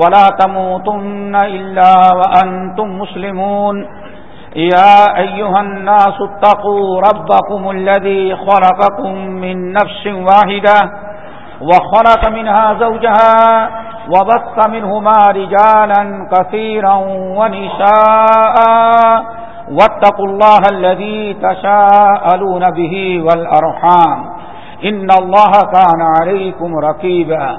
ولا تموتن إلا وأنتم مسلمون. يا أيها الناس اتقوا ربكم الذي خلقكم من نفس واحدة وخلق منها زوجها وبث منهما رجالا كثيرا ونساء واتقوا الله الذي تشاءلون به والأرحام. إن الله كان عليكم ركيبا.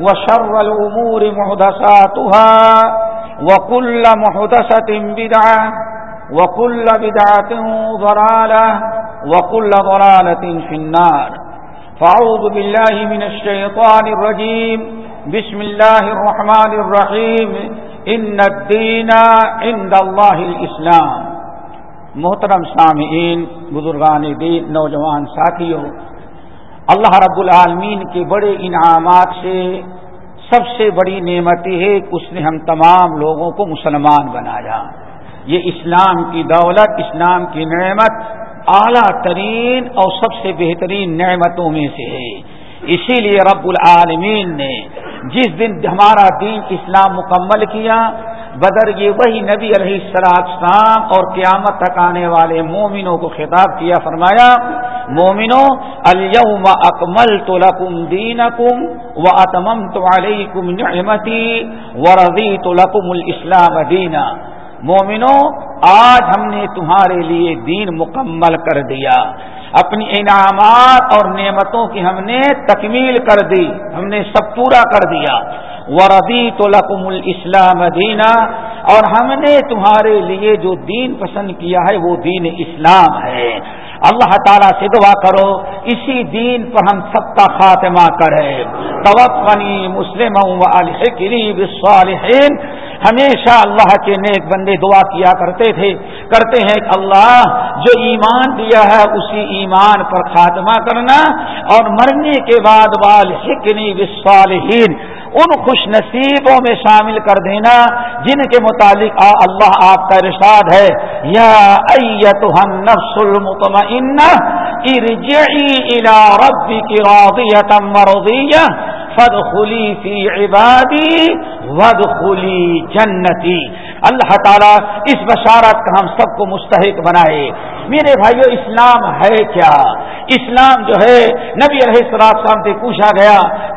وشر الأمور محدثاتها وكل محدثة بدعة وكل بدعة ضرالة وكل ضرالة في النار. فأعوذ بالله من الشيطان الرجيم. بسم الله الرحمن الرحيم. إن الدين عند الله الإسلام. محترم سامعین، بزرگان دین، نوجوان ساتھیوں اللہ رب العالمین کے بڑے انعامات سے سب سے بڑی نعمت ہے کہ اس نے ہم تمام لوگوں کو مسلمان بنایا۔ یہ اسلام کی دولت، اسلام کی نعمت اعلیٰ ترین اور سب سے بہترین نعمتوں میں سے ہے۔ اسی لیے رب العالمین نے جس دن ہمارا دین اسلام مکمل کیا بدر یہ وہی نبی علیہ السلام اور قیامت تک آنے والے مومنوں کو خطاب کیا، فرمایا مومنو الم اکمل تو لکم دین کم و اتمم تو علیکم نعمتی و رضی تو لکم الاسلام دینا۔ مومنو آج ہم نے تمہارے لیے دین مکمل کر دیا۔ اپنی انعامات اور نعمتوں کی ہم نے تکمیل کر دی، ہم نے سب پورا کر دیا۔ وردی تو لقم الاسلام دینا اور ہم نے تمہارے لیے جو دین پسند کیا ہے، وہ دین اسلام ہے۔ اللہ تعالیٰ سے دعا کرو، اسی دین پر ہم سب کا خاتمہ کرے توقنی مسلم الصالحین ہمیشہ اللہ کے نیک بندے دعا کیا کرتے تھے۔ کرتے ہیں کہ اللہ جو ایمان دیا ہے، اسی ایمان پر خاتمہ کرنا۔ اور مرنے کے بعد والنی بالصالحین، ان خوش نصیبوں میں شامل کر دینا۔ جن کے متعلق اللہ آپ کا ارشاد ہے۔ یا ایت النفس نفس المطمئن ارجعی الى ربک راضیتا مرضیہ فدخلی فی عبادی ودخلی جنتی اللہ تعالیٰ اس بشارت کا ہم سب کو مستحق بنائے۔ میرے بھائیو، اسلام ہے کیا؟ اسلام جو ہے، نبی علیہ السلام سے پوچھا گیا،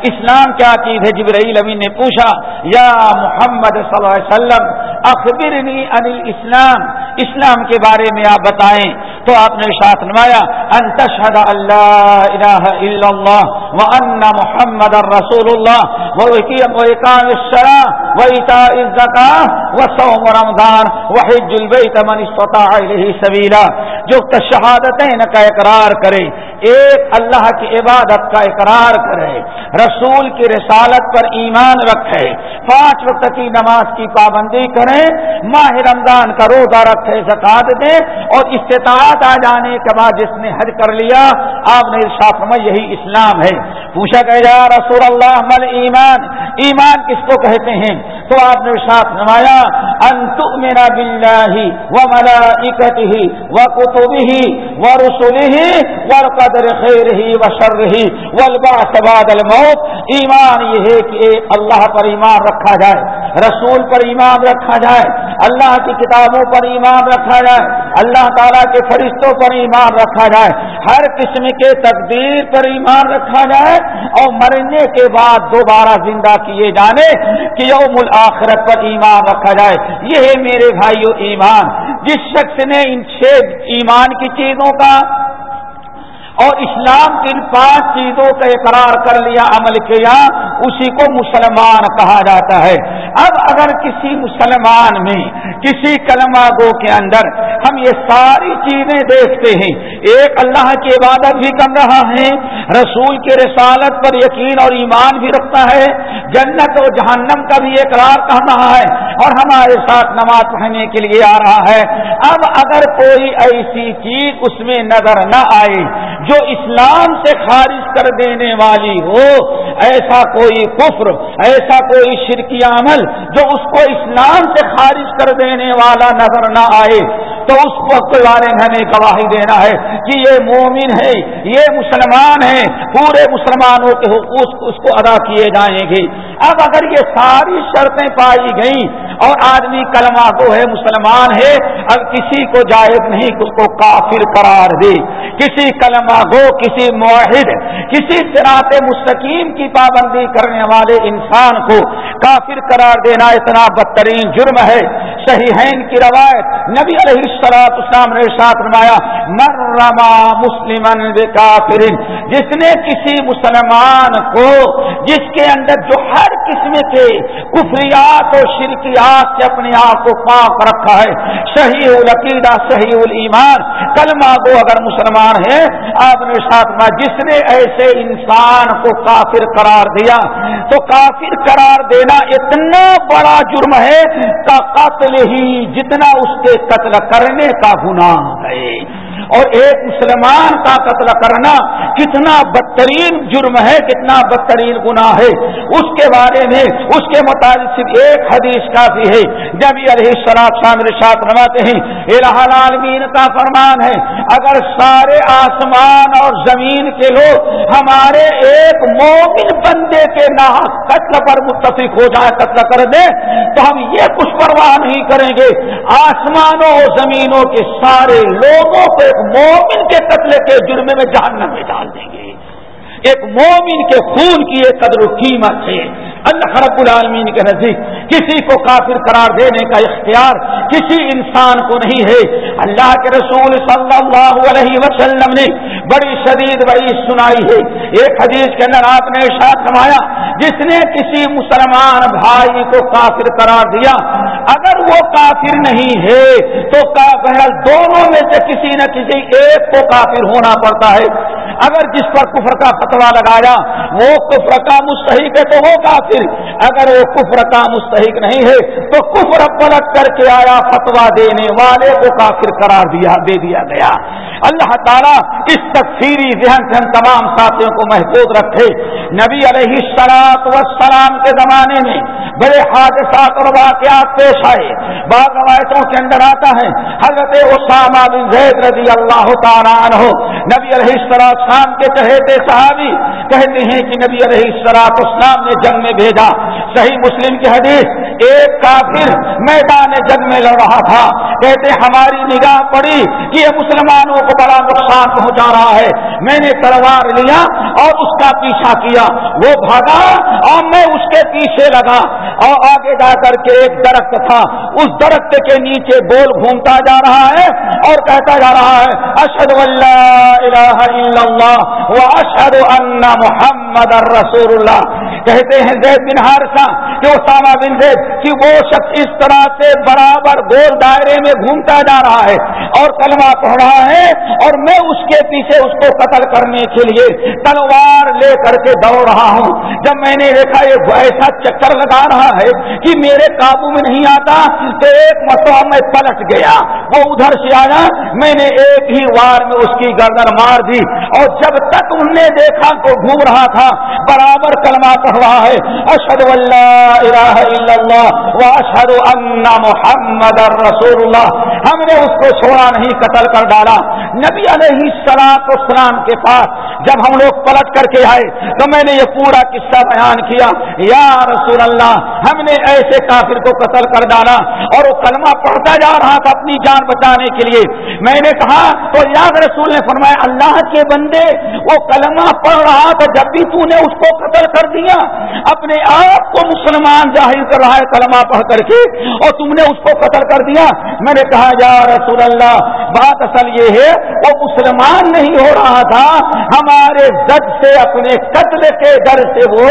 اسلام کیا چیز ہے؟ جبرائیل امین نے پوچھا، یا محمد صلی اللہ علیہ وسلم، اخبرنی عن اسلام اسلام کے بارے میں آپ بتائیں۔ تو آپ نے ساتھ نمایا انتشد اللہ الہ الا اللہ و ان محمد رسول اللہ و اقام الصلاة و ایتاء الزکاة و صوم رمضان و حج البیت من استطاع الیہ سبیلا جو شہادتین کا اقرار کرے ایک اللہ کی عبادت کا اقرار کرے رسول کی رسالت پر ایمان رکھے پانچ وقت کی نماز کی پابندی کریں۔ ماہ رمضان کا روزہ رکھے زکات دے اور استطاعت آ جانے کے بعد جس نے حج کر لیا، آپ نے ارشاد میں یہی اسلام ہے۔ پوچھا کہ یا رسول اللہ مل ایمان ایمان کس کو کہتے ہیں؟ تو آپ نے ارشاد نمایا انت میرا بلّہ و ملا ہی و کتبی ہی و رسولی ہی و قدر خیر ہی و شر ہی ولبا سباد الموت. ایمان یہ ہے کہ اللہ پر ایمان رکھا جائے، رسول پر ایمان رکھا جائے، اللہ کی کتابوں پر ایمان رکھا جائے، اللہ تعالیٰ کے فرشتوں پر ایمان رکھا جائے، ہر قسم کے تقدیر پر ایمان رکھا جائے اور مرنے کے بعد دوبارہ زندہ کیے جانے کہ یوم الآخرت پر ایمان رکھا جائے۔ یہ ہے میرے بھائیو ایمان۔ جس شخص نے ان چھ ایمان کی چیزوں کا اور اسلام کی ان پانچ چیزوں کا اقرار کر لیا، عمل کیا، اسی کو مسلمان کہا جاتا ہے۔ اب اگر کسی مسلمان میں، کسی کلمہ گو کے اندر ہم یہ ساری چیزیں دیکھتے ہیں، ایک اللہ کی عبادت بھی کر رہا ہے، رسول کے رسالت پر یقین اور ایمان بھی رکھتا ہے، جنت اور جہنم کا بھی اقرار کر رہا ہے اور ہمارے ساتھ نماز پڑھنے کے لیے آ رہا ہے۔ اب اگر کوئی ایسی چیز اس میں نظر نہ آئے جو اسلام سے خارج کر دینے والی ہو، ایسا کوئی کفر، ایسا کوئی شرکی عمل جو اس کو اسلام سے خارج کر دینے والا نظر نہ آئے۔ تو اس وقت والے ہمیں گواہی دینا ہے کہ یہ مومن ہے، یہ مسلمان ہے، پورے مسلمانوں کے حقوق اس کو ادا کیے جائیں گے۔ اب اگر یہ ساری شرطیں پائی گئیں اور آدمی کلمہ کو ہے، مسلمان ہے، اب کسی کو جائز نہیں اس کو کافر قرار دے۔ کسی کلمہ گو، کسی معاہد کسی سراط مستقیم کی پابندی کرنے والے انسان کو کافر قرار دینا اتنا بدترین جرم ہے۔ صحیحین کی روایت نبی علیہ السلاط اسلام نے ساتھ نمایا مرما مسلم کافر جس نے کسی مسلمان کو، جس کے اندر جو ہر قسم کے کفریات اور شرکیات سے اپنے آپ کو پاک رکھا ہے، صحیح العقیدہ، صحیح المان کلمہ کو اگر مسلمان ہے آپ نے ساتھ میں جس نے ایسے انسان کو کافر قرار دیا، تو کافر قرار دینا اتنا بڑا جرم ہے کا قاتل ہی جتنا اس کے قتل کرنے کا گناہ ہے۔ اور ایک مسلمان کا قتل کرنا کتنا بدترین جرم ہے، کتنا بدترین گناہ ہے۔ اس کے بارے میں، اس کے مطابق صرف ایک حدیث کافی ہے۔ جب یہ علیہ شراب شامل شاط رواتے ہیں الہ العالمین کا فرمان ہے، اگر سارے آسمان اور زمین کے لوگ ہمارے ایک مومن بندے کے نا قتل پر متفق ہو جائے، قتل کر دیں تو ہم یہ کچھ پرواہ نہیں کریں گے۔ آسمانوں اور زمینوں کے سارے لوگوں کو ایک مومن کے قتل کے جرم میں جہنم میں ڈال دیں گے۔ ایک مومن کے خون کی ایک قدر و قیمت ہے۔ اللہ رب العالمین کے نزدیک کسی کو کافر قرار دینے کا اختیار کسی انسان کو نہیں ہے۔ اللہ کے رسول صلی اللہ علیہ وسلم نے بڑی شدید بڑی سنائی ہے۔ ایک حدیث کے اندر آپ نے ارشاد کمایا جس نے کسی مسلمان بھائی کو کافر قرار دیا، اگر وہ کافر نہیں ہے، تو بہرحال دونوں میں سے کسی نہ کسی ایک کو کافر ہونا پڑتا ہے۔ اگر جس پر کفر کا فتوا لگایا، وہ کفر کا مستحق ہے تو وہ کافر۔ اگر وہ کفر کا مستحق نہیں ہے، تو کفر پلٹ کر کے آیا فتوا دینے والے کو کافر قرار دیا، دے دیا گیا۔ اللہ تعالیٰ اس تفصیلی ذہن سے ہم تمام ساتھیوں کو محفوظ رکھے۔ نبی علیہ سلاط وسلام کے زمانے میں بڑے حادثات اور واقعات پیش آئے۔ بعض روایتوں کے اندر آتا ہے، حضرت اسامہ بن زید رضی اللہ تعالیٰ عنہ نبی علیہ السلام کے کہتے صحابی کہتے ہیں کہ نبی علیہ السلام اسلام نے جنگ میں بھیجا۔ صحیح مسلم کی حدیث ایک کافر میدان جنگ میں لڑ رہا تھا۔ کہتے ہماری نگاہ پڑی کہ یہ مسلمانوں کو بڑا نقصان پہنچا رہا ہے۔ میں نے تلوار لیا اور اس کا پیچھا کیا۔ وہ بھاگا اور میں اس کے پیچھے لگا اور آگے جا کر کے ایک درخت تھا۔ اس درخت کے نیچے بول گھومتا جا رہا ہے اور کہتا جا رہا ہے اشد اللہ اشد ان محمد رسول اللہ کہتے ہیں زید بن ہارسا کہ اسامہ بن زید، کہ وہ شخص اس طرح سے برابر گول دائرے میں گھومتا جا رہا ہے اور کلمہ پڑھ رہا ہے اور میں اس کے پیچھے اس کو قتل کرنے کے لیے تلوار لے کر کے دوڑ رہا ہوں۔ جب میں نے دیکھا یہ ایسا چکر لگا رہا ہے کہ میرے قابو میں نہیں آتا تو ایک مرتبہ میں پلٹ گیا۔ وہ ادھر سے آیا، میں نے ایک ہی وار میں اس کی گردن مار دی اور جب تک انہوں نے دیکھا تو گھوم رہا تھا، برابر کلمہ پڑھ رہا ہے۔ اشد اللہ الہ الا اللہ و اشد اللہ محمد رسول اللہ ہم نے اس کو چھوڑا نہیں، قتل کر ڈالا۔ نبی علیہ سلاط اسلام کے پاس جب ہم لوگ پلٹ کر کے آئے تو میں نے یہ پورا قصہ بیان کیا۔ یا رسول اللہ، ہم نے ایسے کافر کو قتل کر ڈالا اور وہ کلمہ پڑھتا جا رہا تھا اپنی جان بچانے کے لیے۔ میں نے کہا، تو یاد رسول نے فرمایا، اللہ کے بندے، وہ کلمہ پڑھ رہا تھا جب بھی تو نے اس کو قتل کر دیا۔ اپنے آپ کو مسلمان ظاہر کر رہا ہے کلمہ پڑھ کر کے اور تم نے اس کو قتل کر دیا۔ میں نے کہا، یا رسول اللہ، بات اصل یہ ہے، وہ مسلمان نہیں ہو رہا تھا۔ ہم ہمارے زد سے اپنے قتل کے در سے وہ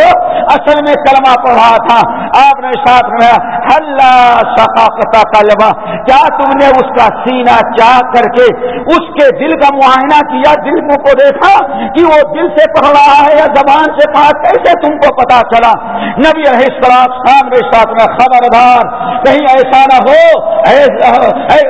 اصل میں کلمہ پڑھ رہا تھا۔ آپ نے ساتھ میں اللہ ثقافت کلمہ کیا تم نے اس کا سینہ چاہ کر کے اس کے دل کا معائنہ کیا، دل کو دیکھا کہ وہ دل سے پڑھ رہا ہے یا زبان سے پڑھا کیسے تم کو پتا چلا؟ نبی رہی سلاب سامنے ساتھ میں خبردار کہیں ایسا نہ ہو۔ اے اے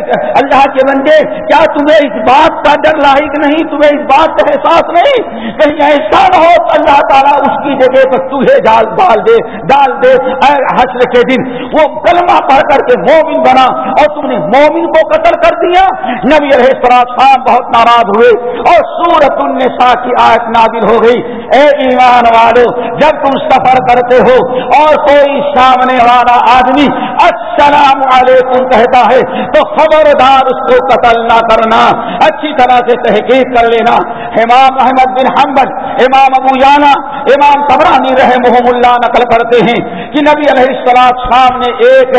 اللہ کے بندے، کیا تمہیں اس بات کا ڈر لاحق نہیں؟ تمہیں اس بات کا احساس نہیں؟ کہیں ایسا نہ ہو، اللہ تعالیٰ اس کی جگہ پر تجھے ڈال ڈال دے ڈال دے۔ اے حسر کے دن وہ کلمہ پڑھ کر کے مومن بنا اور تم نے مومن کو قتل کر دیا۔ نبی رہے سراب خان بہت ناراض ہوئے اور سورت النساء کی آیت نادل ہو گئی۔ اے ایمان والو، جب تم سفر کرتے ہو اور کوئی سامنے والا آدمی السلام علیکم کہتا ہے، تو خبردار اس کو قتل نہ کرنا۔ اچھی طرح سے تحقیق کر لینا۔ امام احمد بن حمبل امام ابو یانا، امام قبرانی رہے اللہ نقل کرتے ہیں کہ نبی علیہ السلام شام نے ایک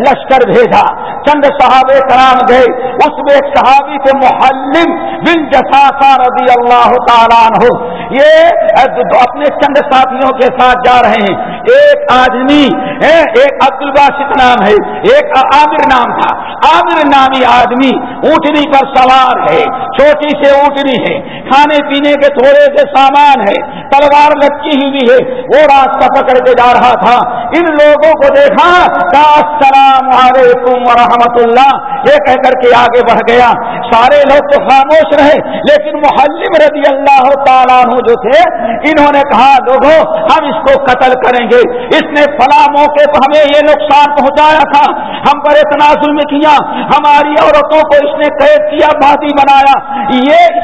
لشکر بھیجا، چند صحابے کرام گئے، اس میں ایک صحابی کے محلم بن جساسا رضی اللہ تعالیٰ ہو یہ اپنے چند ساتھیوں کے ساتھ جا رہے ہیں۔ ایک آدمی ایک عبد الباسط نام ہے، ایک عامر نام تھا. عامر نامی آدمی اونٹنی پر سوار ہے چھوٹی سے اونٹنی ہے، کھانے پینے کے تھوڑے سے سامان ہے، تلوار لچکی ہوئی ہے، وہ راستہ پکڑ کے جا رہا تھا. ان لوگوں کو دیکھا السلام علیکم ورحمۃ اللہ. یہ کہہ کر کے آگے بڑھ گیا. سارے لوگ تو خاموش رہے، لیکن محلم رضی اللہ تعالیٰ جو تھے، انہوں نے کہا، لوگوں، ہم اس کو قتل کریں گے. اس نے فلاں موقع پر ہمیں یہ نقصان پہنچایا تھا۔ ہم پر اتنا ظلم کیا۔ ہماری عورتوں کو اس نے قید کیا بادی بنایا۔ یہ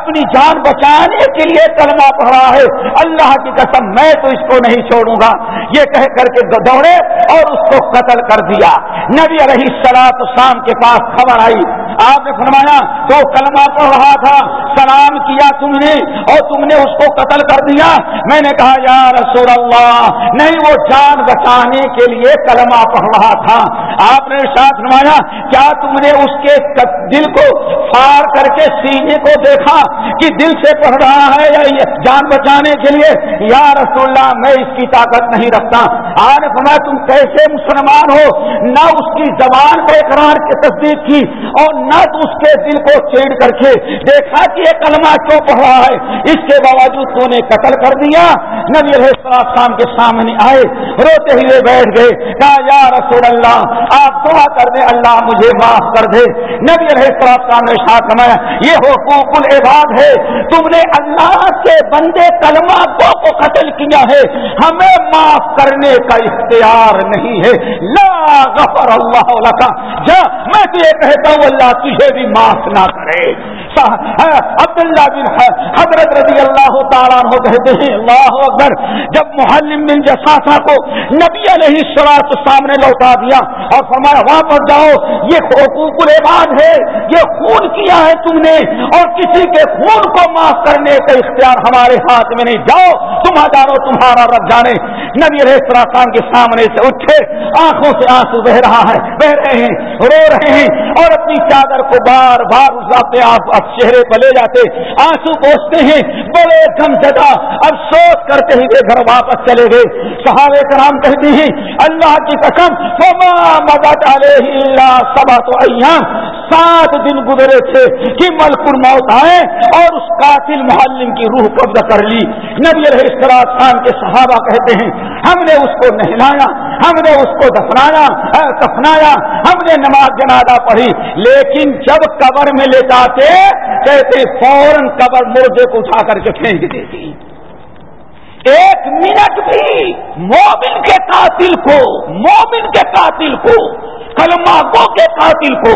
اپنی جان بچانے کے لیے کلمہ پڑھا ہے۔ اللہ کی قسم، میں تو اس کو نہیں چھوڑوں گا۔ یہ کہہ کر کے دوڑے اور اس کو قتل کر دیا۔ نبی رہی سلاد شام کے پاس خبر آئی۔ آپ نے فرمایا، تو کلمہ پڑھ رہا تھا۔ سلام کیا تم نے؟ اور تم نے اس کو قتل کر دیا۔ میں نے کہا، یا رسول اللہ، نہیں، وہ جان بچانے بچانے کے لیے کلمہ پڑھ رہا تھا۔ آپ نے ساتھ فرمایا، کیا تم نے اس کے دل کو فار کر کے سینے کو دیکھا کہ دل سے پڑھ رہا ہے یا جان بچانے کے لیے؟ یا رسول اللہ، میں اس کی طاقت نہیں رکھتا۔ آج فرمایا، تم کیسے مسلمان ہو؟ نہ اس کی زبان کو اقرار کی تصدیق کی اور نہ تو اس کے دل کو چیڑ کر کے دیکھا کہ یہ کلمہ کیوں پڑھ رہا ہے۔ اس کے باوجود تو نے قتل کر دیا۔ نبی علیہ السلام کے سامنے آئے، روتے ہوئے بیٹھ گئے کہا یا رسول اللہ، آپ دعا کر دیں، اللہ مجھے معاف کر دے۔ نبی علیہ السلام نے ساتھ نمایا یہ حقوق العباد ہے، تم نے اللہ کے بندے کلمہ دو کو قتل کیا ہے۔ ہمیں معاف کرنے کا اختیار نہیں ہے۔ لا غفر اللہ لکا جا، میں تو یہ کہتا ہوں، اللہ تجھے بھی معاف نہ کرے۔ عبداللہ بن حضرت رضی اللہ تعالیٰ کہتے ہیں، اللہ اکبر، جب محلم بن جساسا کو نبی علیہ السلام سامنے لوٹا دیا اور فرمایا، واپس جاؤ، یہ حقوق العباد ہے، یہ خون کیا ہے تم نے، اور کسی کے خون کو معاف کرنے کا اختیار ہمارے ہاتھ میں نہیں، جاؤ تم جانو تمہارا رب جانے، نبی علیہ السلام کے سامنے سے اٹھے، آنکھوں سے آنسو بہ رہا ہے، بہ رہے ہیں، رو رہے ہیں، اور اپنی چادر کو بار بار اس اپنے آپ چہرے پہ لے جاتے، آنسو پوچھتے ہیں، بڑے گم زدہ، افسوس کرتے ہی گھر واپس چلے گئے، صحابہ کرام کہتے ہیں اللہ کی قسم فما مدد علیہ سبا تو ایام سات دن گزرے تھے کہ ملک الموت آئے اور اس قاتل محلم کی روح قبضہ کر لی۔ نبی علیہ السلام کے صحابہ کہتے ہیں، ہم نے اس کو نہلایا، ہم نے اس کو دفنایا دفنایا، ہم نے نماز جنازہ پڑھی۔ لیکن جب قبر میں لے جاتے، کہتے فوراً قبر مردے کو اٹھا کر کے پھینک دیتی۔ ایک منٹ بھی مومن کے قاتل کو، مومن کے قاتل کو کلماگوں کے قاتل کو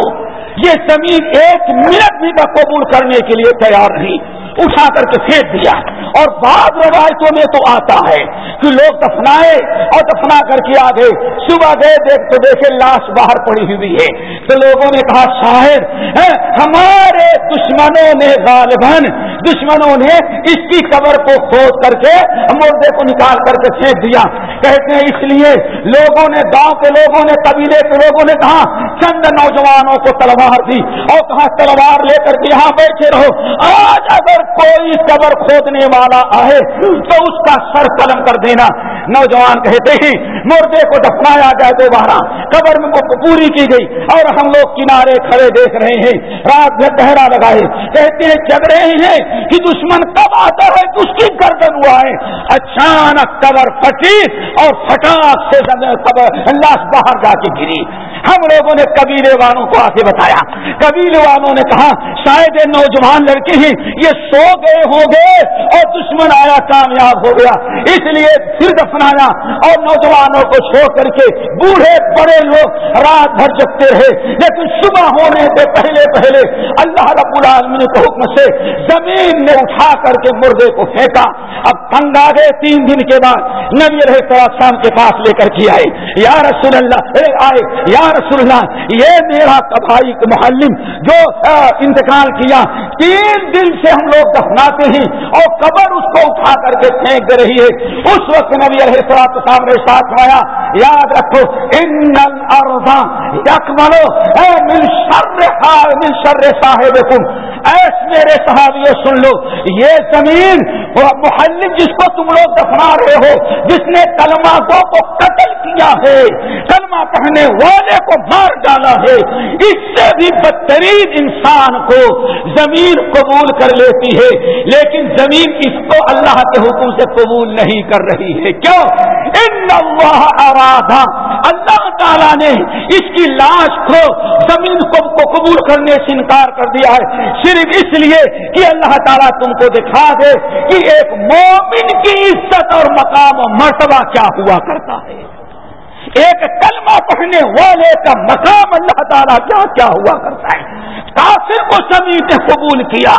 یہ زمین ایک منٹ بھی قبول کرنے کے لیے تیار نہیں، اٹھا کر کے پھینک دیا۔ اور بعض روایتوں میں تو آتا ہے کہ لوگ دفنائے اور دفنا کر کے آ گئے۔ صبح گئے دیکھ تو دیکھے لاش باہر پڑی ہوئی ہے۔ تو لوگوں نے کہا، شاہد ہمارے دشمنوں نے غالباً، دشمنوں نے اس کی قبر کو کھود کر کے مردے کو نکال کر کے پھینک دیا۔ کہتے ہیں، اس لیے لوگوں نے، گاؤں کے لوگوں نے، قبیلے کے لوگوں نے کہا، چند نوجوانوں کو تلوار دی اور کہا، تلوار لے کر کے یہاں بیٹھے رہو۔ آج اگر کوئی قبر کھودنے والا والا آئے تو اس کا سر قلم کر دینا۔ نوجوان کہتے ہیں، مردے کو دفنایا جائے دوبارہ قبر میں پوری کی گئی اور ہم لوگ کنارے کھڑے دیکھ رہے ہیں۔ رات میں دہرا لگائے۔ کہتے ہیں، جگ رہے ہیں کہ دشمن کب آتا ہے کہ اس کی گردن ہوا ہے اچانک قبر پھٹی اور فٹاک سے قبر لاش باہر جا کے گری۔ ہم لوگوں نے قبیلے والوں کو آگے بتایا۔ قبیلے والوں نے کہا، شاید یہ نوجوان لڑکے ہیں، یہ سو گئے ہو گئے اور دشمن آیا، کامیاب ہو گیا۔ اس لیے پھر دفنایا اور نوجوانوں کو چھوڑ کر کے بوڑھے بڑے لوگ رات بھر جگتے رہے۔ لیکن صبح ہونے سے پہلے پہلے اللہ رب العالمین کے حکم سے زمین نے اٹھا کر کے مردے کو پھینکا۔ اب تنگ آ گئے۔ تین دن کے بعد نبی رہے شام کے پاس لے کر کے آئے۔ یا رسول اللہ اے آئے۔ یا رسول اللہ، یہ میرا کبھائی محلم جو انتقال کیا۔ تین دن سے ہم لوگ دفناتے ہیں اور قبر اس کو اٹھا کر کے پھینک دے رہی ہے۔ اس وقت نبی علیہ السلام سامنے ساتھ آیا یاد رکھو، ان یکملو، اے من شر من شر صاحبکم۔ ایس میرے صحابیوں سن لو، یہ زمین محلم جس کو تم لوگ دفنا رہے ہو، جس نے کلمہ دو کو قتل کیا ہے، کلمہ کہنے والے کو مار ڈالا ہے، اس سے بھی بدترین انسان کو زمین قبول کر لیتی ہے۔ لیکن زمین اس کو اللہ کے حکم سے قبول نہیں کر رہی ہے۔ کیوں؟ ان اللہ ارادہ۔ اللہ تعالیٰ نے اس کی لاش کو، زمین کو قبول کرنے سے انکار کر دیا ہے۔ صرف اس لیے کہ اللہ تعالیٰ تم کو دکھا دے کہ ایک مومن کی عزت اور مقام و مرتبہ کیا ہوا کرتا ہے۔ ایک کلمہ پڑھنے والے کا مقام اللہ تعالیٰ کیا کیا ہوا کرتا ہے؟ کافر کو زمین نے قبول کیا،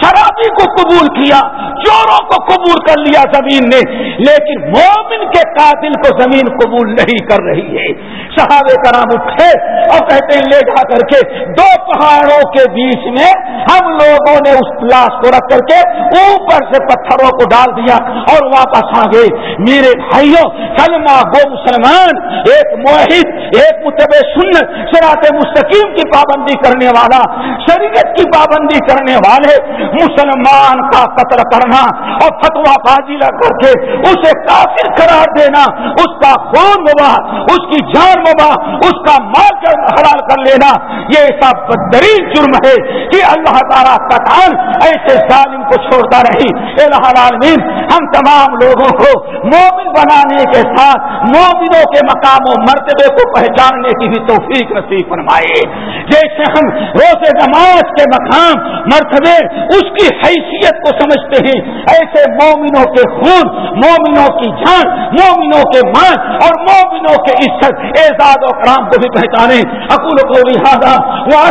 شرابی کو قبول کیا، چوروں کو قبول کر لیا زمین نے، لیکن مومن کے قاتل کو زمین قبول نہیں کر رہی ہے۔ صحابہ کرام اٹھے اور کہتے ہیں، لے جا کر کے دو پہاڑوں کے بیچ میں ہم لوگوں نے اس لاش کو رکھ کر کے اوپر سے پتھروں کو ڈال دیا اور واپس آ گئے۔ میرے بھائیوں، کلمہ گو مسلمان، ایک موحد، ایک متب سنت شراط مستقیم کی پابندی کرنے والا، شریعت کی پابندی کرنے والے، مسلمان کا قتل کرنا اور فتوا بازی لگ کر کے اسے کافر قرار دینا، اس کا خون مبا اس کی جان مبا اس کا مال حلال کر لینا۔ یہ ایسا بدترین جرم ہے کہ اللہ تعالیٰ کٹان ایسے ظالم کو چھوڑتا رہی العالمین، ہم تمام لوگوں کو مومن بنانے کے ساتھ مومنوں کے مقام مقام و مرتبے کو پہچاننے کی بھی توفیق نصیب فرمائے۔ جیسے ہم روز نماز کے مقام، مرتبے، اس کی حیثیت کو سمجھتے ہیں، ایسے مومنوں کے خون، مومنوں کی جان، مومنوں کے مان اور مومنوں کے عزت۔ اعزاز و کرام کو بھی پہچانے۔ اکول کو لہٰذا وہ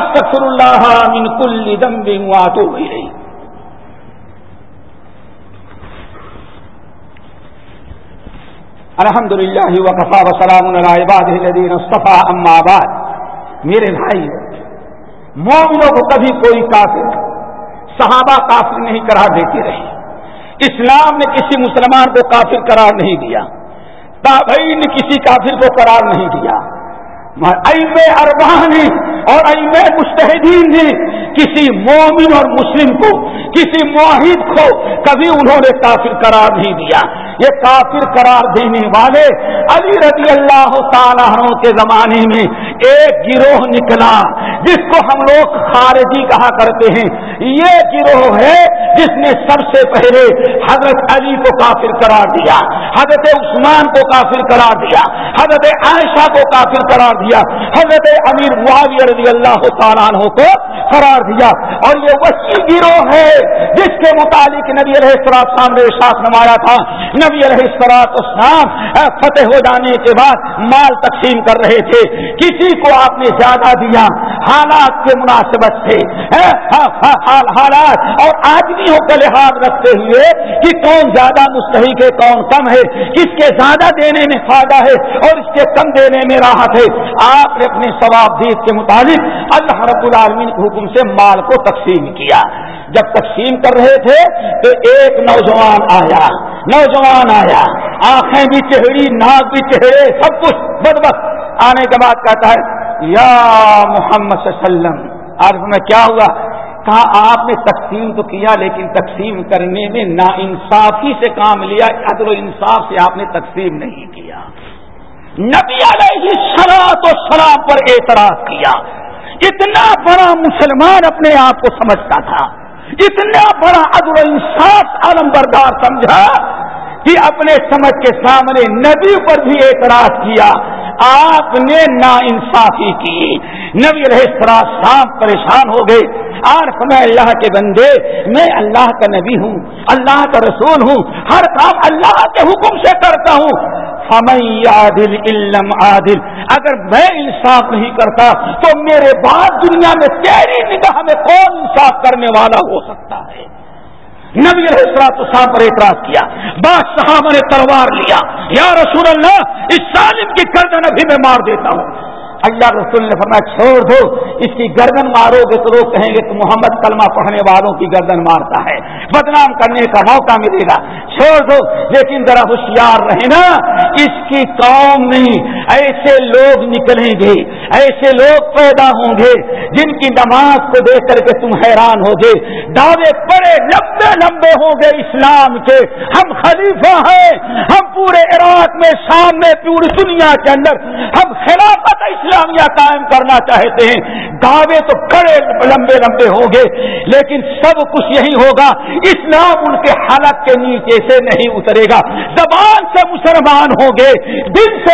اللہ من کل دم بھی ہوئی رہی الحمد للہ وقفا وسلام الدین اما آباد میرے بھائی، مومنوں کو کبھی کوئی کافر صحابہ کافر نہیں قرار دیتی رہی۔ اسلام نے کسی مسلمان کو کافر قرار نہیں دیا۔ تابئی نے کسی کافر کو قرار نہیں دیا۔ ایم اربان اور ایم مستحدین نے کسی مومن اور مسلم کو، کسی معاہد کو کبھی انہوں نے کافر قرار نہیں دیا۔ یہ کافر قرار دینے والے علی رضی اللہ تعالیٰ کے زمانے میں ایک گروہ نکلا جس کو ہم لوگ خارجی کہا کرتے ہیں۔ یہ گروہ ہے جس نے سب سے پہلے حضرت علی کو کافر قرار دیا، حضرت عثمان کو کافر قرار دیا، حضرت عائشہ کو کافر قرار دیا، حضرت امیر معاویہ رضی اللہ تعالیٰ کو قرار دیا۔ اور یہ وسیع گروہ ہے جس کے متعلق نبی علیہ السلام نے ساتھ نمایا تھا۔ نبی علیہ السلاط اسلام فتح ہو جانے کے بعد مال تقسیم کر رہے تھے۔ کسی کو آپ نے زیادہ دیا، حالات کے مناسبت سے ہاں، ہاں، حالات۔ اور آدمیوں کا لحاظ رکھتے ہوئے کہ کون زیادہ مستحق ہے، کون کم ہے، کس کے زیادہ دینے میں فائدہ ہے اور اس کے کم دینے میں راحت ہے۔ آپ نے اپنے ثواب دید کے مطابق اللہ رب العالمین کے حکم سے مال کو تقسیم کیا۔ جب تقسیم کر رہے تھے تو ایک نوجوان آیا۔ نوجوان آیا، آنکھیں بھی چہری، ناک بھی چہرے، سب کچھ بد وقت آنے کے بعد کہتا ہے، یا محمد صلی اللہ علیہ وسلم، عرض میں کیا ہوا؟ کہا، آپ نے تقسیم تو کیا، لیکن تقسیم کرنے میں نا انصافی سے کام لیا، عدل و انصاف سے آپ نے تقسیم نہیں کیا۔ نبی علیہ سلام و سلام پر اعتراض کیا۔ اتنا بڑا مسلمان اپنے آپ کو سمجھتا تھا۔ اتنا بڑا عدل انصاف علم بردار سمجھا کہ اپنے سمجھ کے سامنے نبی پر بھی اعتراض کیا آپ نے نا انصافی کی۔ نبی رہے شام پریشان ہو گئے۔ آر میں اللہ کے بندے، میں اللہ کا نبی ہوں، اللہ کا رسول ہوں، ہر کام اللہ کے حکم سے کرتا ہوں۔ عادل علم عادل اگر میں انصاف نہیں کرتا، تو میرے بعد دنیا میں تیری نگاہ میں کون انصاف کرنے والا ہو سکتا ہے؟ نبی علیہ صاحب پر اعتراض کیا بعض صحابہ نے تلوار لیا، یا رسول اللہ، اس سالم کی گردن ابھی میں مار دیتا ہوں۔ اللہ رسول نے فرمایا، چھوڑ دو، اس کی گردن مارو گے تو لوگ کہیں گے کہ محمد کلمہ پڑھنے والوں کی گردن مارتا ہے۔ بدنام کرنے کا موقع ملے گا۔ چھوڑ دو، لیکن ذرا ہوشیار رہے نا۔ اس کی قوم نہیں، ایسے لوگ نکلیں گے، ایسے لوگ پیدا ہوں گے جن کی نماز کو دیکھ کر کے تم حیران ہو گے۔ دعوے بڑے لمبے لمبے ہوں گے اسلام کے۔ ہم خلیفہ ہیں، ہم پورے عراق میں، شام میں، پوری دنیا کے اندر۔ ہم خلافت اسلامیہ قائم کرنا چاہتے ہیں۔ دعوے تو کڑے لمبے لمبے ہوں گے، لیکن سب کچھ یہی ہوگا۔ اسلام ان کے حالت کے نیچے سے نہیں اترے گا۔ زبان سے مسلمان ہوں گے، دل سے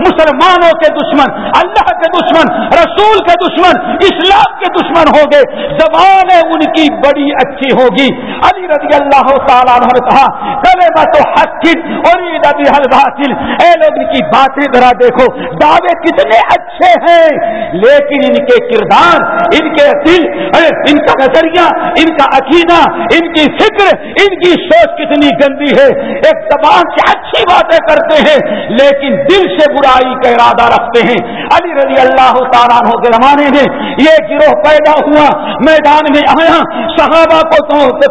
مسلمانوں کے دشمن، اللہ کے دشمن، رسول کے دشمن، اسلام کے دشمن ہوں گے۔ زبانیں ان کی بڑی اچھی ہوگی۔ علی رضی اللہ تعالیٰ نے کہا کلے میں تو حقیق اور عید ابھی حل حاصل۔ اے لوگ کی باتیں ذرا دیکھو، دعوے کتنے اچھے ہیں، لیکن ان کے کردار، ان کے دل ان کا نظریہ، ان کا عقیدہ، ان کی فکر، ان کی سوچ کتنی گندی ہے۔ ایک زبان سے اچھی باتیں کرتے ہیں، لیکن دل سے برائی کا ارادہ رکھتے ہیں۔ علی رضی اللہ تعالیٰ کے زمانے میں یہ گروہ پیدا ہوا، میدان میں آیا، صحابہ کو تو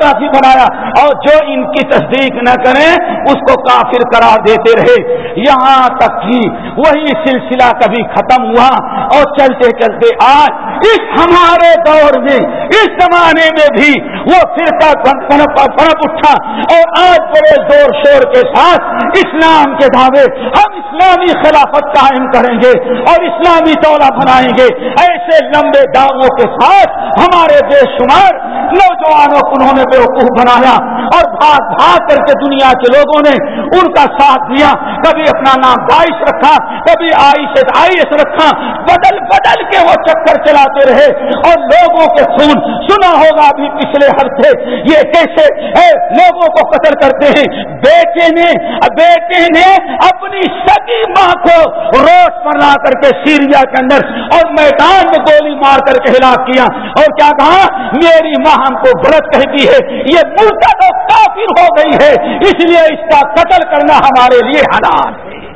کافی بنایا۔ اور جو ان کی تصدیق نہ کریں، اس کو کافر قرار دیتے رہے۔ یہاں تک کہ وہی سلسلہ کبھی ختم ہوا اور چلتے چلتے آج اس ہمارے دور میں، اس زمانے میں بھی وہ فرقہ پڑپ اٹھا اور آج بڑے زور شور کے ساتھ اسلام کے دعوے ہم اسلامی خلافت قائم کریں گے اور اسلامی دولہ بنائیں گے۔ ایسے لمبے دعووں کے ساتھ ہمارے بے شمار نوجوانوں کو انہوں نے بیوقوف بنایا اور بھاگ بھاگ کر کے دنیا کے لوگوں نے ان کا ساتھ دیا۔ کبھی اپنا نام بائش رکھا، کبھی آئی سے آئی ایس رکھا بدل بدل کے وہ چکر چلاتے رہے اور لوگوں کے خون، سنا ہوگا ابھی پچھلے ہفتے، یہ کیسے لوگوں کو قتل کرتے ہیں، بیٹے نے بیٹے نے اپنی سگی ماں کو روٹ پر لا کر کے سیریا کے اندر اور میدان میں گولی مار کر کے ہلاک کیا۔ اور کیا کہا؟ میری ماں ہم کو غلط کہتی ہے، یہ مرتد و کافر ہو گئی ہے، اس لیے اس کا قتل کرنا ہمارے لیے حالات ہے۔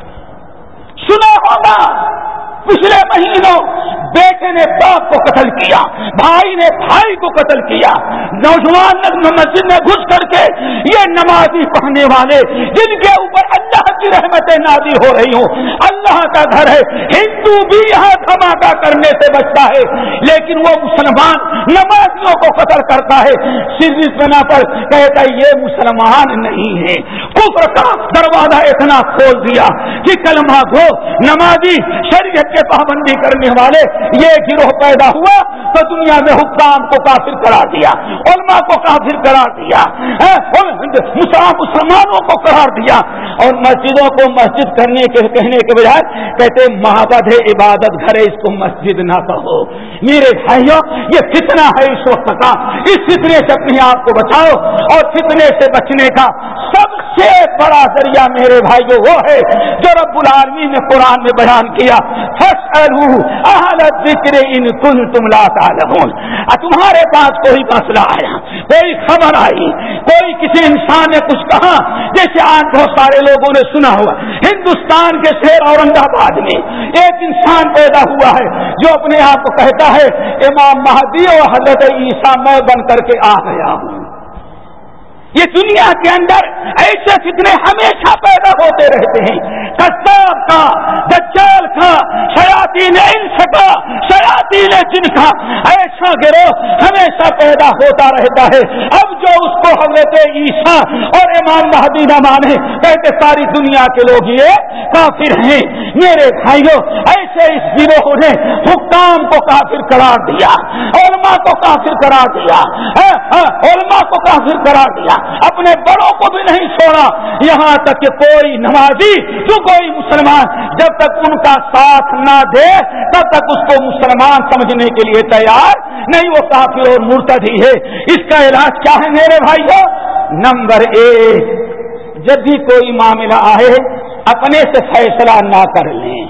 سنا ہوگا۔ پچھلے مہینوں بیٹے نے باپ کو قتل کیا، بھائی نے بھائی کو قتل کیا۔ نوجوان مسجد میں گھس کر کے یہ نمازی پڑھنے والے، جن کے اوپر اللہ کی رحمتیں نازی ہو رہی ہوں، اللہ کا گھر ہے، ہندو بھی یہاں دھماکہ کرنے سے بچتا ہے، لیکن وہ مسلمان نمازیوں کو قتل کرتا ہے۔ سیریز بنا پر کہتا ہے، یہ مسلمان نہیں ہے۔ کفر کا دروازہ اتنا کھول دیا کہ کلمہ گو، نمازی شریعت کے پابندی کرنے والے، یہ گروہ پیدا ہوا تو دنیا میں حکام کو کافر قرار دیا، علماء کو کافر قرار دیا مسلمانوں کو قرار دیا۔ اور مسجدوں کو مسجد کرنے کے کہنے کے بجائے کہتے، محبت ہے، عبادت گھر ہے، اس کو مسجد نہ کہو۔ میرے بھائیوں، یہ فتنہ ہے اس وقت کا۔ اس فتنے سے اپنے آپ کو بچاؤ۔ اور فتنے سے بچنے کا سب سے بڑا ذریعہ میرے بھائیوں وہ ہے، جو رب العالمین نے قرآن میں بیان کیا۔ ذکر ان کن تم لاتا تمہارے پاس کوئی مسئلہ آیا، کوئی خبر آئی، کوئی کسی انسان نے کچھ کہا، جیسے آج بہت سارے لوگوں نے سنا ہوا، ہندوستان کے شہر اورنگ آباد میں ایک انسان پیدا ہوا ہے، جو اپنے آپ کو کہتا ہے، امام مہدی اور حضرت عیسیٰ میں بن کر کے آ گیا ہوں۔ یہ دنیا کے اندر ایسے فتنے ہمیشہ پیدا ہوتے رہتے ہیں۔ کساب کا، دجال کا، شیاطین انس کا نے جن کا ایسا گروہ ہمیشہ پیدا ہوتا رہتا ہے۔ اب جو اس کو حضرت عیسیٰ اور امام مہدی نہ مانے، کہتے ساری دنیا کے لوگ یہ کافر ہیں۔ میرے بھائیوں ایسے اس گروہ نے حکام کو کافر قرار دیا، علماء کو کافر قرار دیا۔ ہاں، ہاں، علماء کو کافر قرار دیا۔ اپنے بڑوں کو بھی نہیں چھوڑا۔ یہاں تک کہ کوئی نمازی تو کوئی مسلمان جب تک ان کا ساتھ نہ دے، تب تک اس کو مسلمان سمجھنے کے لیے تیار نہیں، وہ کافی اور مرتدی ہے۔ اس کا علاج کیا ہے میرے بھائی نمبر ایک، جب بھی کوئی معاملہ آئے، اپنے سے فیصلہ نہ کر لیں۔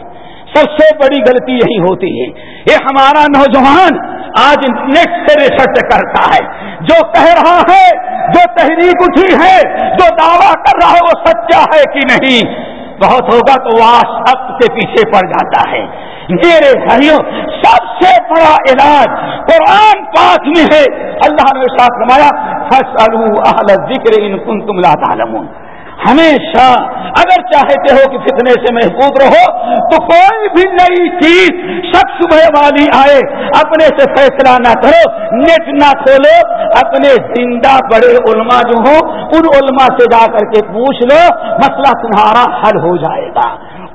سب سے بڑی غلطی یہی ہوتی ہے۔ یہ ہمارا نوجوان آج نیٹ سے ریسرچ کرتا ہے۔ جو کہہ رہا ہے، جو تحریک اٹھی ہے، جو دعویٰ کر رہا ہے، وہ سچا ہے کہ نہیں؟ بہت ہوگا تو وہ سب کے پیچھے پڑ جاتا ہے۔ میرے بھائیوں سب سے بڑا علاج قرآن پاک میں ہے۔ اللہ نے ساتھ رمایا فصل ذکر ان کن تم لا تعلمون۔ ہمیشہ اگر چاہتے ہو کہ فتنے سے محفوظ رہو، تو کوئی بھی نئی چیز سب صبح والی آئے، اپنے سے فیصلہ نہ کرو، نیٹ نہ کھولو، اپنے زندہ بڑے علماء جو ہوں، ان علماء سے جا کر کے پوچھ لو، مسئلہ تمہارا حل ہو جائے گا۔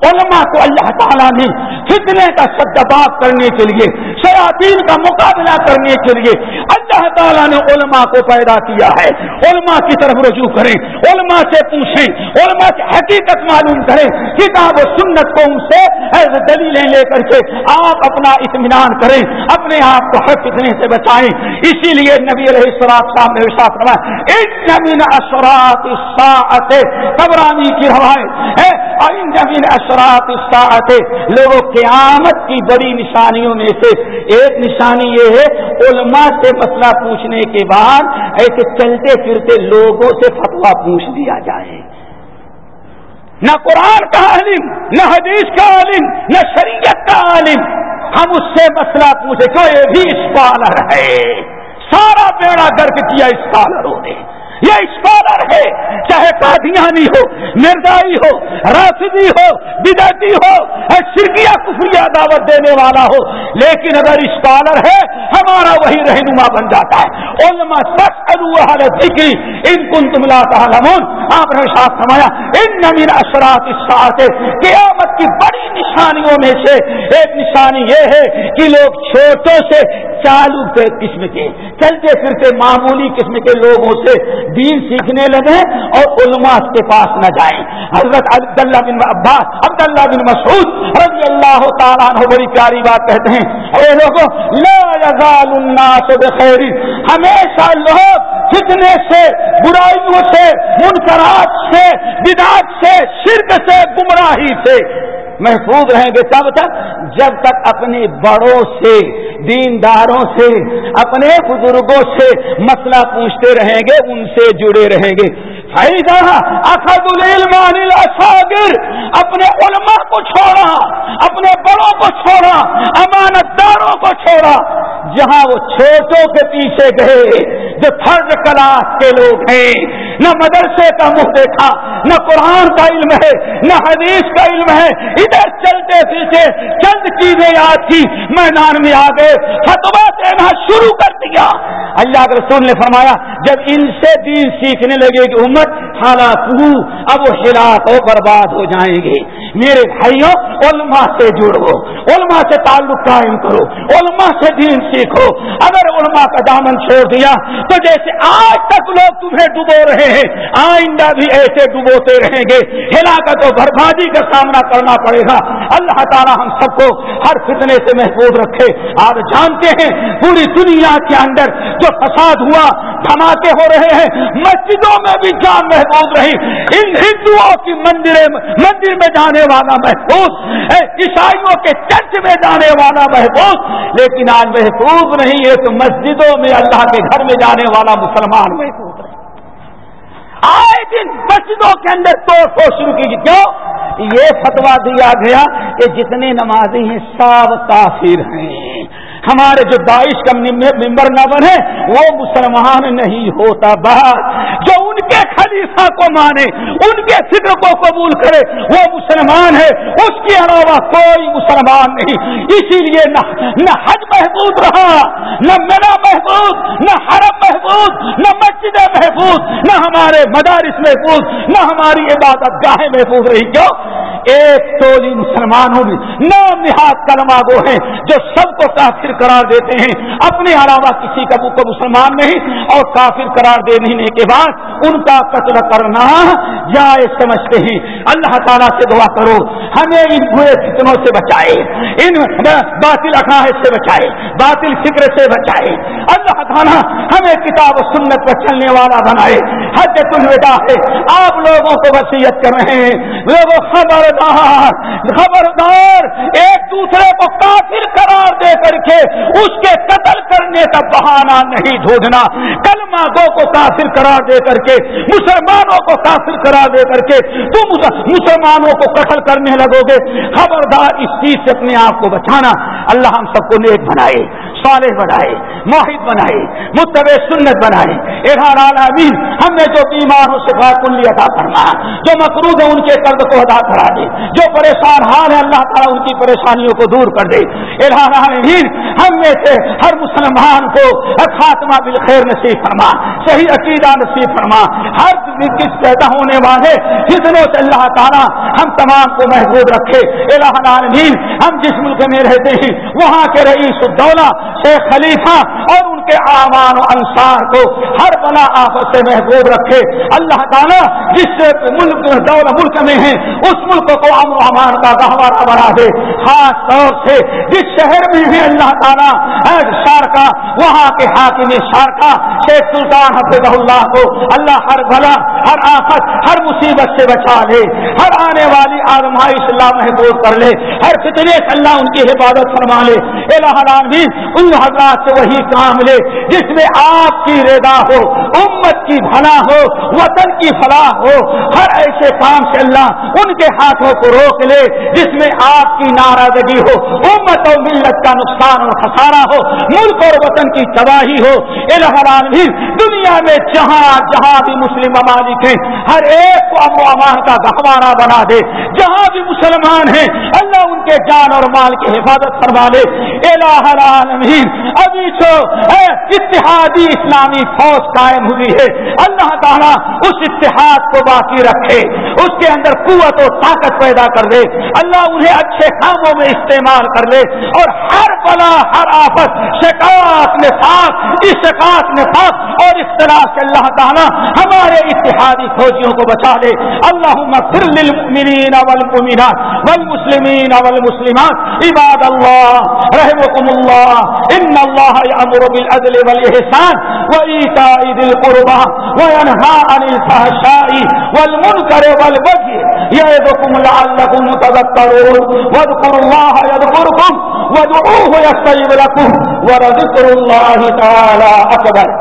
علماء کو اللہ تعالیٰ نے فتنے کا سدباب کرنے کے لیے، شیاطین کا مقابلہ کرنے کے لیے اللہ تعالیٰ نے علماء کو پیدا کیا ہے۔ علماء کی طرف رجوع کریں، علماء سے پوچھیں، علماء کی حقیقت معلوم کریں۔ کتاب و سنت کو ان سے دلیلیں لے کر کے آپ اپنا اطمینان کریں، اپنے آپ کو ہر فتنے سے بچائیں۔ اسی لیے نبی علیہ السلام صاحب نے ساتھ روا اشرات قبرانی کی روایت ہے۔ الساعت لوگوں قیامت کی بڑی نشانیوں میں سے ایک نشانی یہ ہے علماء سے مسئلہ پوچھنے کے بعد ایسے چلتے پھرتے لوگوں سے فتوا پوچھ دیا جائے۔ نہ قرآن کا عالم نہ حدیث کا عالم نہ شریعت کا عالم ہم اس سے مسئلہ پوچھے تو یہ بھی اسکالر ہے۔ سارا بیڑا گرک کیا اسکالروں نے۔ یہ اسکالر ہے، چاہے قادیانی ہو مرزائی ہو راسدی ہو بدتی ہو شرکیا کفریا دعوت دینے والا ہو۔ لیکن اگر اسکالر ہے، ہمارا وہی رہنما بن جاتا ہے۔ علما سچ ذکری ان کن تم تعلمون۔ آپ نے ساتھ سمایا ان نمین اثرات اس قیامت کی بڑی نشانیوں میں سے ایک نشانی یہ ہے کہ لوگ چھوٹوں سے چالو قسم کے، چلتے پھرتے معمولی قسم کے لوگوں سے دین سیکھنے لگے اور علماء کے پاس نہ جائیں۔ حضرت عبداللہ بن عباس، عبداللہ بن مسعود رضی اللہ تعالیٰ عنہ بڑی پیاری بات کہتے ہیں۔ اے لوگوں، لا یزال الناس بخیر۔ ہمیشہ لوگ فتنے سے، برائیوں سے، منکرات سے، بدعات سے، شرک سے، گمراہی سے محفوظ رہیں گے تب تک جب تک اپنے بڑوں سے، دینداروں سے، اپنے بزرگوں سے مسئلہ پوچھتے رہیں گے، ان سے جڑے رہیں گے۔ اخد الصاگر اپنے علماء کو چھوڑا، اپنے بڑوں کو چھوڑا امانت داروں کو چھوڑا۔ جہاں وہ چھوٹوں کے پیچھے گئے، جو تھرڈ کلاس کے لوگ ہیں۔ نہ مدرسے کا منہ دیکھا، نہ قرآن کا علم ہے، نہ حدیث کا علم ہے۔ ادھر چلتے پیچھے چند چیزیں یاد تھی میدان میں آ گئے فتوا دینا شروع کر دیا۔ اللہ کے رسول نے فرمایا، جب ان سے دین سیکھنے لگے گی امت، حالات اب وہ ہلاک ہو برباد ہو جائیں گے۔ میرے بھائیوں، علماء سے جڑو، علماء سے تعلق قائم کرو، علماء سے دین سیکھو اگر علماء کا دامن چھوڑ دیا، تو جیسے آج تک لوگ تمہیں ڈبو رہے ہیں، آئندہ بھی ایسے ڈبوتے رہیں گے۔ ہلاکت و بربادی کا سامنا کرنا پڑے گا۔ اللہ تعالی ہم سب کو ہر فتنے سے محفوظ رکھے۔ اور جانتے ہیں، پوری دنیا کے اندر جو فساد ہوا، دھماکے ہو رہے ہیں، مسجدوں میں بھی جان محفوظ رہی۔ ان ہندوؤں کی مندر مندر میں جانے والا محفوظ عیسائیوں کے چرچ میں جانے والا محفوظ۔ لیکن آج محفوظ نہیں ہے تو مسجدوں میں اللہ کے گھر میں جانے والا مسلمان محفوظ ہے۔ آئے دن مسجدوں کے اندر توڑ پھوڑ شروع کی کیوں؟ یہ فتوا دیا گیا کہ جتنے نمازی ہیں سب کافر ہیں۔ ہمارے جو داعش کا ممبر نمبر ہے وہ مسلمان نہیں ہوتا۔ بات جو ان کے خلیفہ کو مانے، ان کے فکر کو قبول کرے، وہ مسلمان ہے۔ اس کے علاوہ کوئی مسلمان نہیں۔ اسی لیے نہ نہ حج محبوب رہا، نہ میرا محبوب نہ حرم محبوب نہ مسجد محفوظ، نہ ہمارے مدارس محفوظ، نہ ہماری عبادت گاہیں محفوظ رہی۔ کیوں؟ ایک ٹولی مسلمانوں میں نام نہاد کلمہ گو ہیں جو سب کو کافر قرار دیتے ہیں، اپنے علاوہ کسی کا کو مسلمان نہیں، اور کافر قرار دینے کے بعد ان کا قتل کرنا جائے سمجھتے ہیں۔ اللہ تعالیٰ سے دعا کرو، ہمیں ان برے فتنوں سے بچائے، ان باطل عقائد سے بچائے، باطل فکر سے بچائے۔ اللہ تعالیٰ ہمیں کتاب و سنت پر چلنے والا بنائے۔ حج الوداع ہے، آپ لوگوں کو وسیعت کر رہے ہیں۔ لوگوں خبردار خبردار، ایک دوسرے کو کافر قرار دے کر کے اس کے قتل کرنے کا بہانہ نہیں ڈھونڈنا۔ کلمہ گو کو کافر قرار دے کر کے، مسلمانوں کو کافر قرار دے کر کے تم مسلمانوں کو قتل کرنے لگو گے۔ خبردار اس چیز سے اپنے آپ کو بچانا۔ اللہ ہم سب کو نیک بنائے، صالح بنائے موحد بنائے متب سنت بنائے۔ ارحان عالمین ہم نے جو بیمار ہو سکھا کلی ادا کرنا جو مقروض ہے ان کے قرض کو ادا کرا دے۔ جو پریشان حال ہے اللہ تعالیٰ ان کی پریشانیوں کو دور کر دے۔ ارحان عالمین ہم میں سے ہر مسلمان کو خاتمہ بالخیر نصیب فرما، صحیح عقیدہ نصیب فرما۔ ہر کس پیدا ہونے والے فتنوں سے اللہ تعالیٰ ہم تمام کو محفوظ رکھے۔ الہٰ عالمین ہم جس ملک میں رہتے ہیں، وہاں کے رئیس الدولہ شیخ خلیفہ اور ان کے اعوان و انصار کو ہر بلا آفت سے محبوب رکھے۔ اللہ تعالیٰ جس ملک دور ملک میں ہیں، اس ملک کو امن و امان کا گہوارہ بنا دے۔ خاص طور سے جس شہر میں بھی اللہ تعالیٰ شارکا وہاں کے حاکم شارکا شیخ سلطان حفظ اللہ کو اللہ ہر بھلا، ہر آفت، ہر مصیبت سے بچا لے، ہر آنے والی آزمائش اللہ محبوب کر لے، ہر فتنے سے اللہ ان کی حفاظت فرما لے۔ بھی ان حضرات سے وہی کام لے، جس میں آپ کی ردا ہو، امت کی بھلا ہو، وطن کی فلاح ہو، ہر ایسے کام سے اللہ ان کے ہاتھوں کو روک لے، جس میں آپ کی ناراضگی ہو، امت اور ملت کا نقصان اور خسارہ ہو ملک اور وطن کی تباہی ہو۔ الحران بھی دنیا میں جہاں جہاں بھی مسلم ممالک ہیں، ہر ایک کو امن و امان کا گہوارہ بنا دے۔ جہاں بھی مسلمان ہیں، اللہ ان کے جان اور مال کی حفاظت فرما لے۔ الہ العالمین ابھی تو اتحادی اسلامی فوج قائم ہوئی ہے۔ اللہ تعالیٰ اس اتحاد کو باقی رکھے۔ اس کے اندر قوت و طاقت پیدا کر دے۔ اللہ انہیں اچھے کاموں میں استعمال کر لے۔ اور ہر بلا، ہر آفت، شکایت شکاط نفاق اشکاط نفاق اور اختلاف سے اللہ تعالیٰ ہمارے اتحادی فوجیوں کو بچا لے اللہ پھر للمؤمنین والمؤمنات والمسلمین والمسلمات۔ عباد اللہ رحمكم اللہ۔ ان اللہ یامر بالعدل والاحسان وایتاء ذی القربى وینهى عن الفحشاء والمنکر والبغي یعظکم لعلکم تذکرون۔ واذکروا اللہ یذکرکم۔ وادعوه يستجب لكم ورزق الله تعالى اکبر